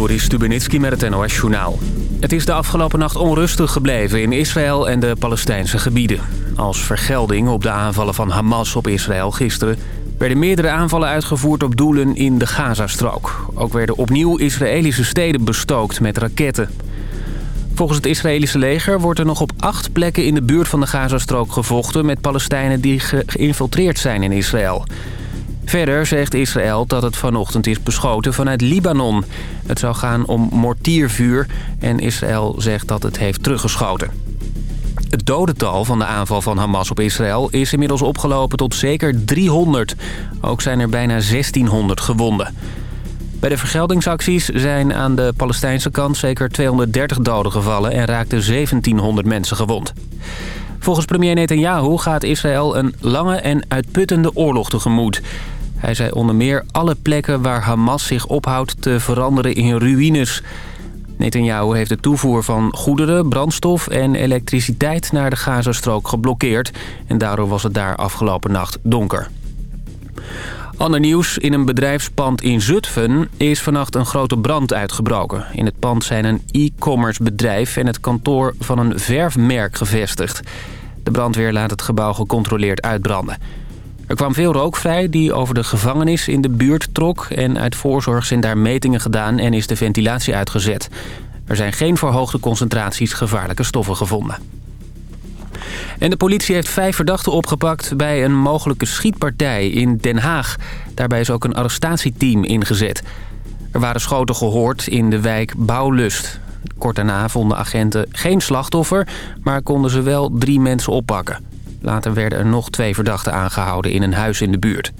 Joris Stubenitski met het NOS-journaal. Het is de afgelopen nacht onrustig gebleven in Israël en de Palestijnse gebieden. Als vergelding op de aanvallen van Hamas op Israël gisteren... werden meerdere aanvallen uitgevoerd op doelen in de Gazastrook. Ook werden opnieuw Israëlische steden bestookt met raketten. Volgens het Israëlische leger wordt er nog op acht plekken in de buurt van de Gazastrook gevochten... met Palestijnen die geïnfiltreerd zijn in Israël... Verder zegt Israël dat het vanochtend is beschoten vanuit Libanon. Het zou gaan om mortiervuur en Israël zegt dat het heeft teruggeschoten. Het dodental van de aanval van Hamas op Israël is inmiddels opgelopen tot zeker 300. Ook zijn er bijna 1600 gewonden. Bij de vergeldingsacties zijn aan de Palestijnse kant zeker 230 doden gevallen... en raakten 1700 mensen gewond. Volgens premier Netanyahu gaat Israël een lange en uitputtende oorlog tegemoet. Hij zei onder meer alle plekken waar Hamas zich ophoudt te veranderen in ruïnes. Netanyahu heeft de toevoer van goederen, brandstof en elektriciteit naar de Gazastrook geblokkeerd. En daardoor was het daar afgelopen nacht donker. Ander nieuws. In een bedrijfspand in Zutphen is vannacht een grote brand uitgebroken. In het pand zijn een e-commerce bedrijf en het kantoor van een verfmerk gevestigd. De brandweer laat het gebouw gecontroleerd uitbranden. Er kwam veel rook vrij die over de gevangenis in de buurt trok... en uit voorzorg zijn daar metingen gedaan en is de ventilatie uitgezet. Er zijn geen verhoogde concentraties gevaarlijke stoffen gevonden. En de politie heeft vijf verdachten opgepakt bij een mogelijke schietpartij in Den Haag. Daarbij is ook een arrestatieteam ingezet. Er waren schoten gehoord in de wijk Bouwlust. Kort daarna vonden agenten geen slachtoffer, maar konden ze wel drie mensen oppakken. Later werden er nog twee verdachten aangehouden in een huis in de buurt.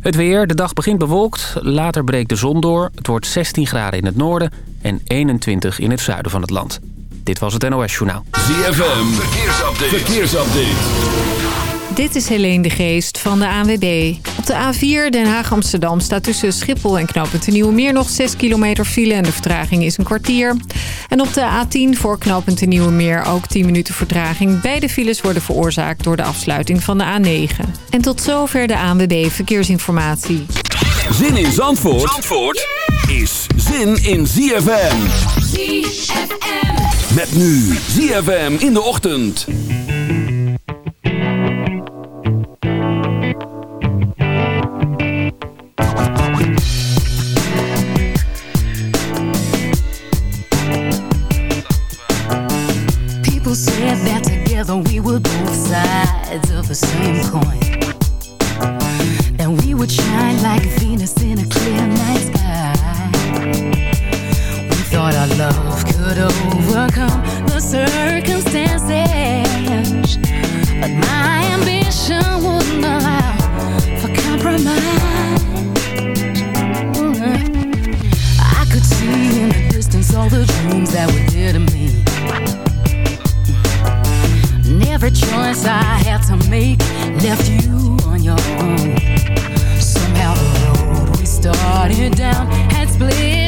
Het weer, de dag begint bewolkt, later breekt de zon door. Het wordt 16 graden in het noorden en 21 in het zuiden van het land. Dit was het NOS Journaal. ZFM, verkeersupdate. verkeersupdate. Dit is Helene de Geest van de ANWB. Op de A4 Den Haag-Amsterdam staat tussen Schiphol en knooppunt de Nieuwe Meer nog 6 kilometer file en de vertraging is een kwartier. En op de A10 voor knooppunt de Nieuwe Meer ook 10 minuten vertraging. Beide files worden veroorzaakt door de afsluiting van de A9. En tot zover de ANWB Verkeersinformatie. Zin in Zandvoort, Zandvoort is zin in ZFM. ZFM. Met nu ZFM in de ochtend. together we were both sides of the same coin. And we would shine like Venus in a clear night love could overcome the circumstances. But my ambition wouldn't allow for compromise. I could see in the distance all the dreams that were dear to me And every choice I had to make left you on your own. Somehow the road we started down had split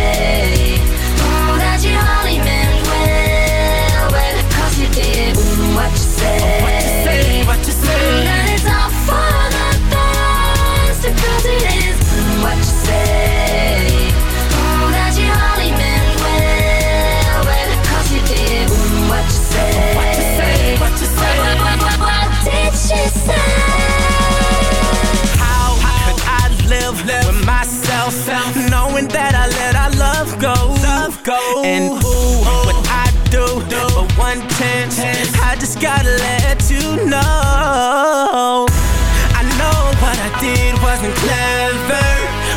And ooh, what I do for one chance, I just gotta let you know. I know what I did wasn't clever,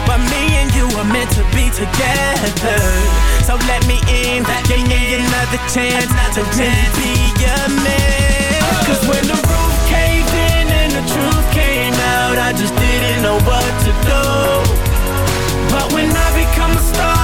but me and you were meant to be together. So let me in, give me another chance to really be your man. Cause when the roof caved in and the truth came out, I just didn't know what to do. But when I become a star,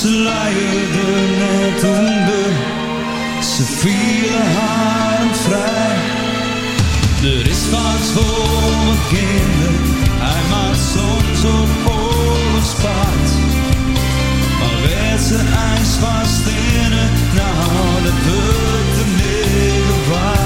Ze luierde net onder Ze vielen haar vrij. Er is wat voor kinderen. Hij maakt soms op oorlogspaard. Maar werd zijn ijs vast in het Nou, dat wordt de middelwaard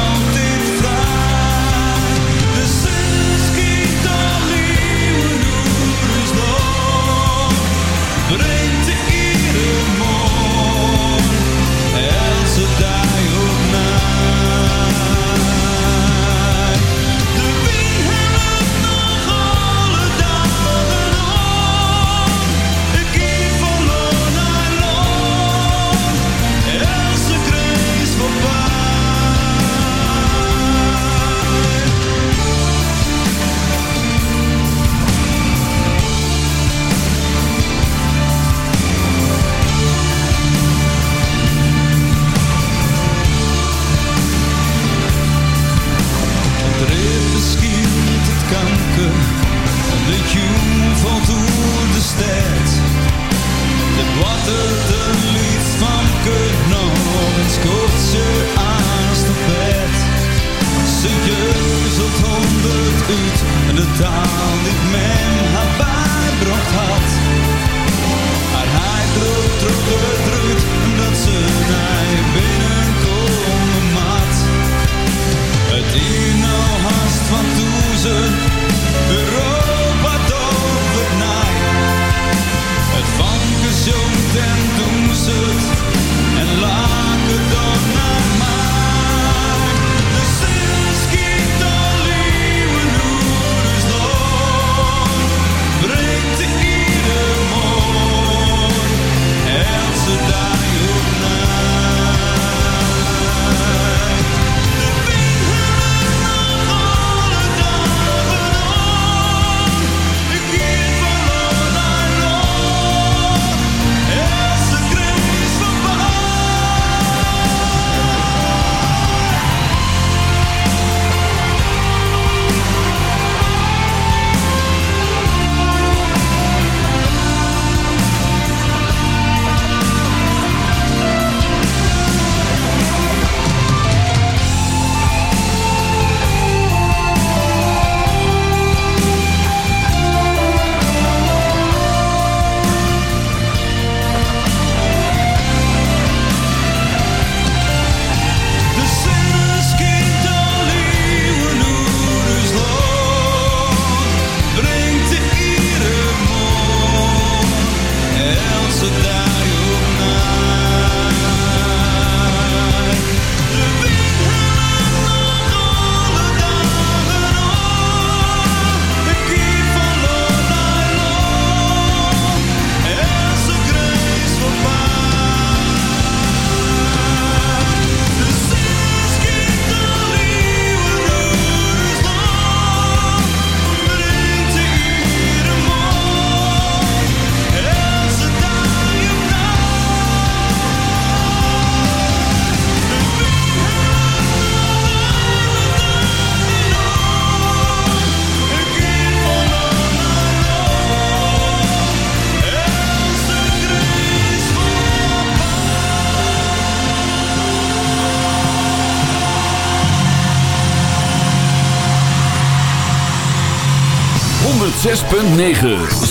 Punt 9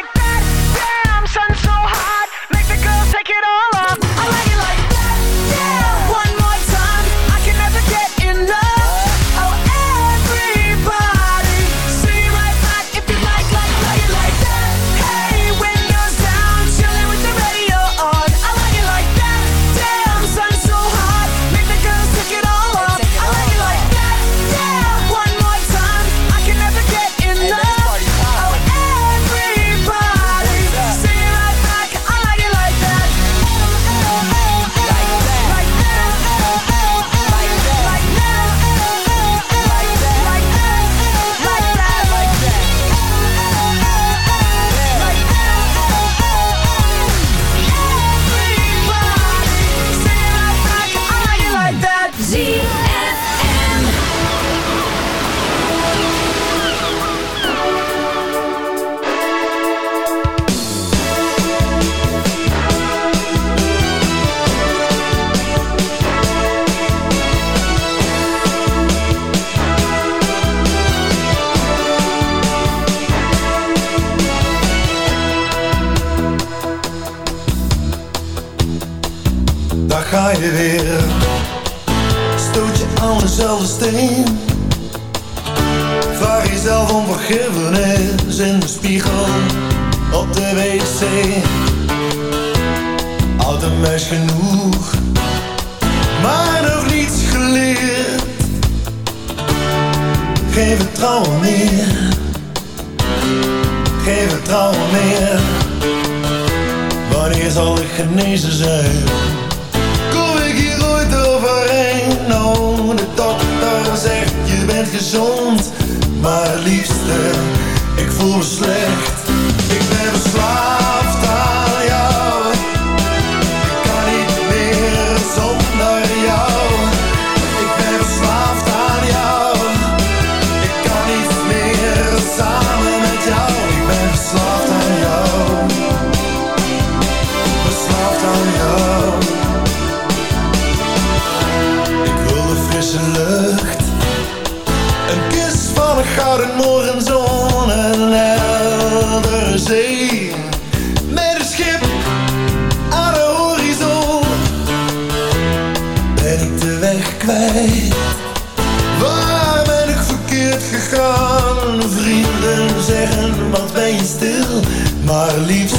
gouden morgenzon en helder zee. Met een schip aan de horizon ben ik de weg kwijt. Waar ben ik verkeerd gegaan? Vrienden zeggen, wat ben je stil, maar lief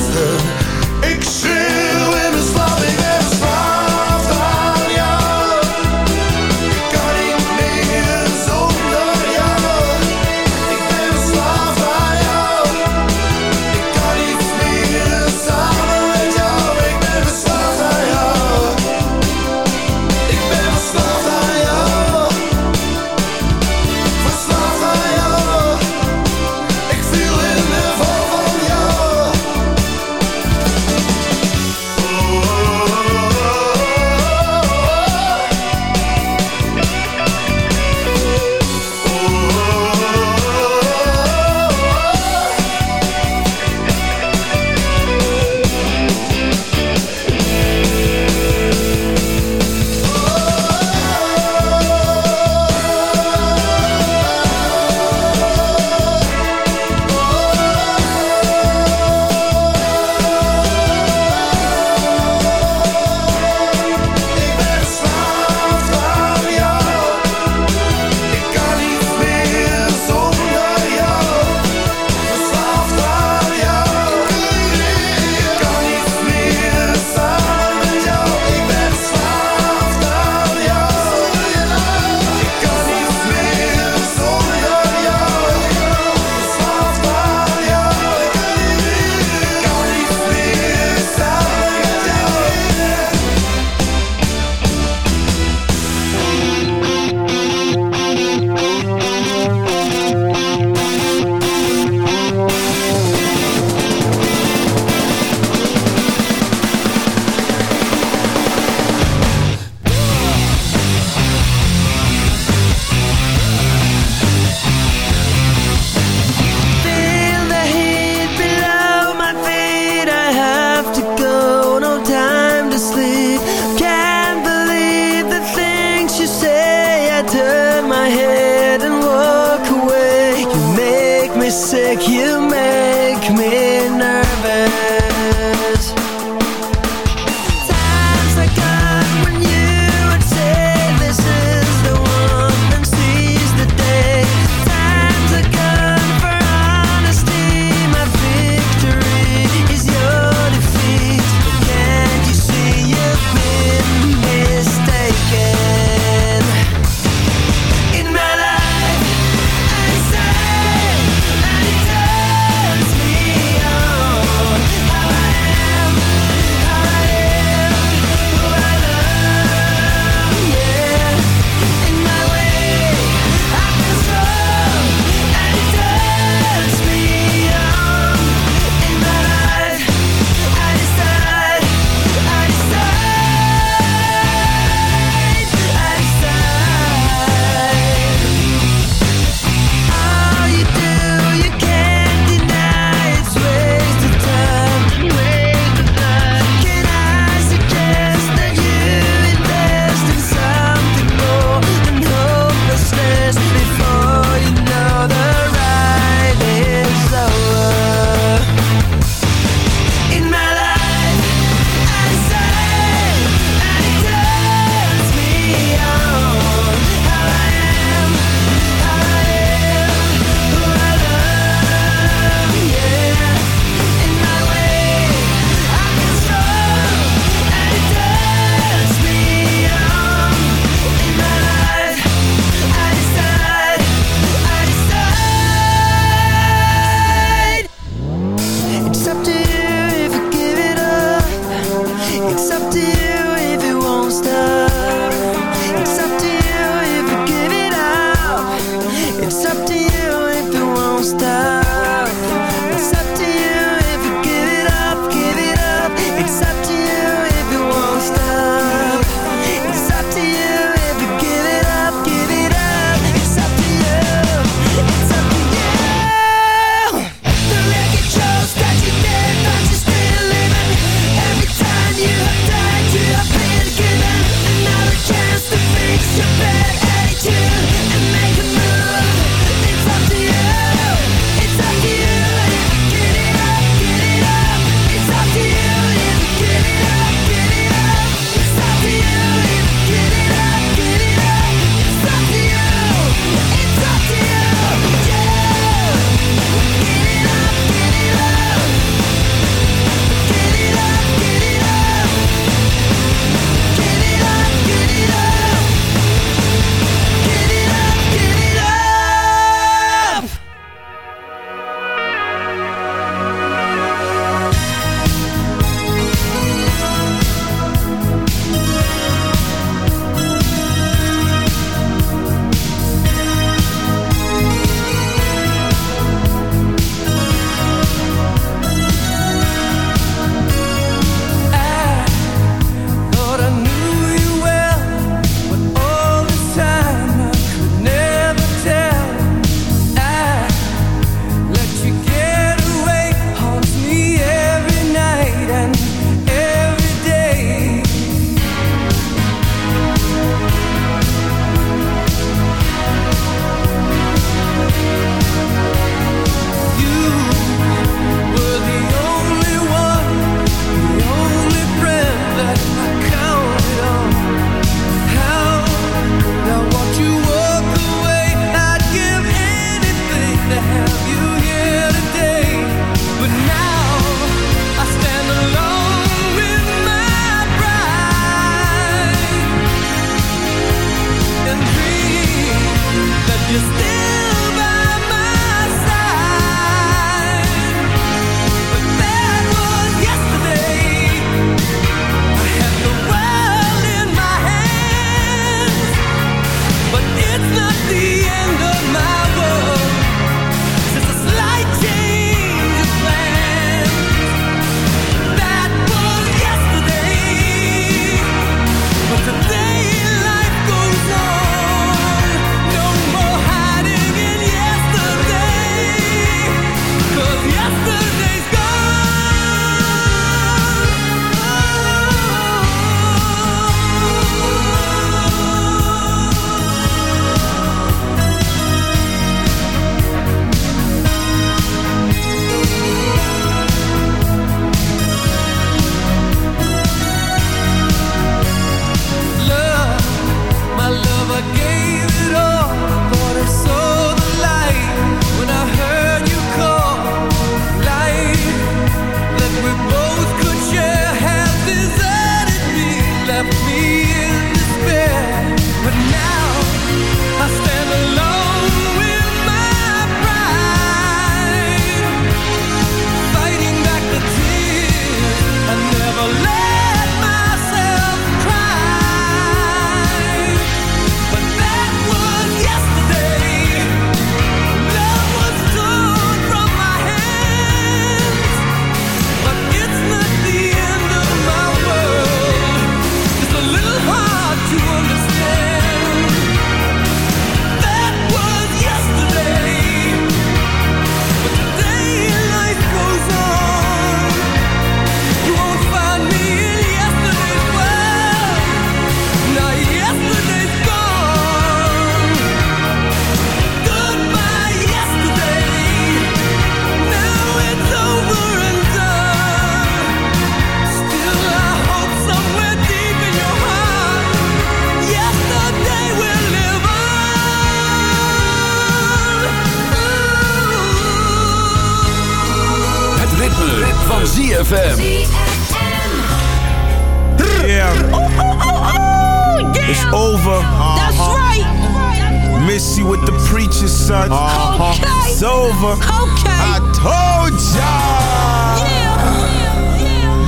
preacher's uh-huh. son. Okay. It's over. Okay. I told ya.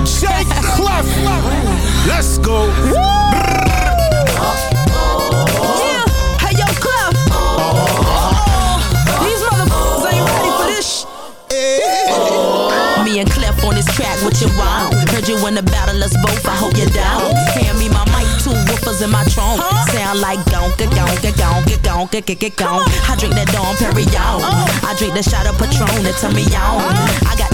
Shake Clef. Let's go. Yeah. Hey, yo, Clef. These motherfuckers ain't ready for this. Me and Clef on this track, what you want? Heard you in the battle, us both, I hope you're down. Hand me my mic, two woofers in my trunk. Sound like gonka, gonka, gonka, gonka, gonka, gonka. I drink that Dom Perignon. Oh. I drink the shot of Patron that turn me on. I got that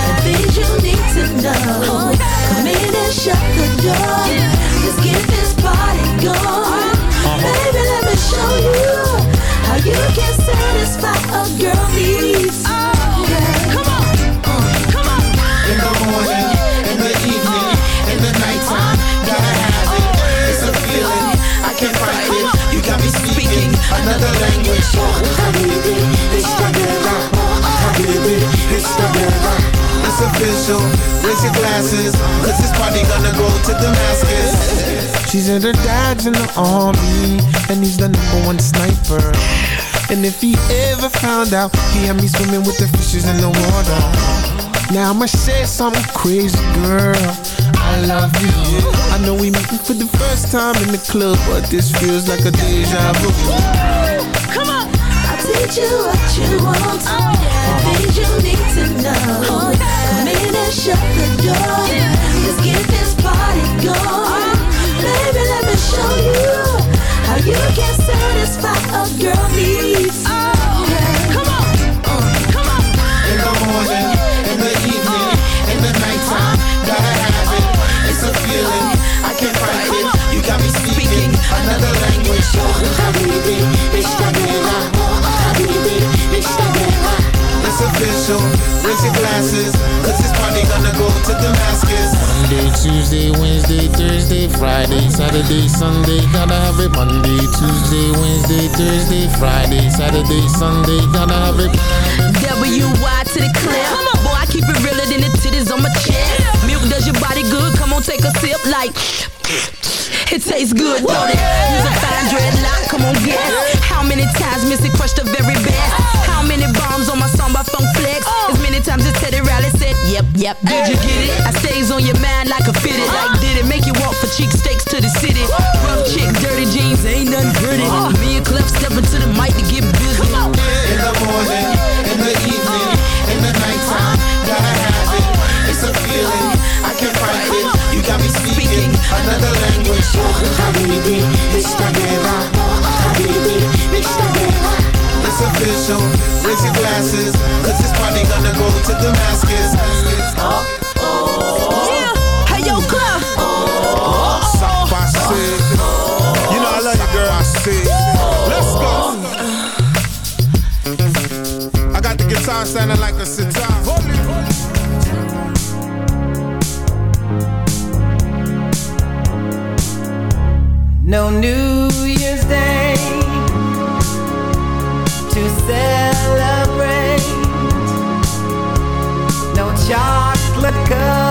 things you need to know. Come in and shut the door. Let's get this party going. Baby, let me show you how you can satisfy a girl needs. Official, raise your glasses, cause this party gonna go to Damascus. She said her dad's in the army, and he's the number one sniper. And if he ever found out, he had me swimming with the fishes in the water. Now I'ma say something crazy, girl. I love you. I know we meeting for the first time in the club, but this feels like a deja vu. Come on. I'll teach you what you want and things you need to know. Come in and shut the door. Let's get this party going. Baby, let me show you how you can satisfy a girl needs. To Damascus. Monday, Tuesday, Wednesday, Thursday, Friday, Saturday, Sunday, gotta have it. Monday, Tuesday, Wednesday, Thursday, Friday, Saturday, Sunday, gotta have it. W-Y to the clear. Boy, I keep it realer than the titties on my chest. Milk does your body good. Come on, take a sip like. It tastes good, don't it? Use a fine dreadlock, come on, guess. How many times Missy crushed the very best? How many bombs on my song by Funk Flex? As many times as Teddy Riley said, yep, yep, did you get it? I stays on your mind like a fitted. Like did it make you walk for cheek steaks to the city? Rough chick, dirty jeans, ain't nothing pretty. Me and Clef stepping to the mic to get busy. In the morning, in the evening, in the nighttime, gotta have it. It's a feeling, I can't fight it. You got me speaking another language. The official, raise your glasses, cause this party gonna go to Damascus. Yeah. Hey, yo, Clef. You know I love you, girl. Let's go. I got the guitar sounding like a sitar. No New Year's Day to celebrate. Chocolate covered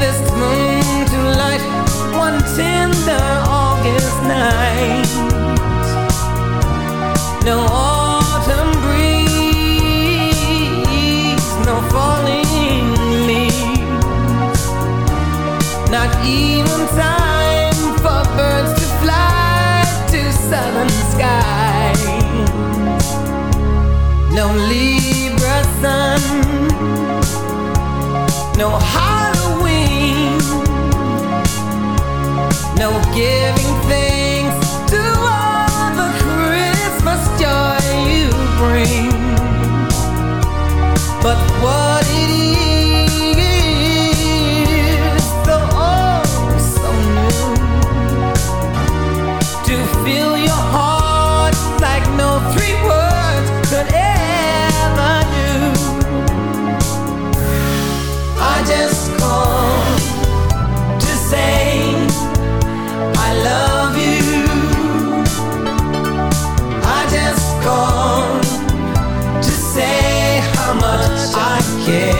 harvest moon to light one tender August night. No autumn breeze, no falling leaves, not even time for birds to fly to southern skies. No Libra sun, no Halloween, yeah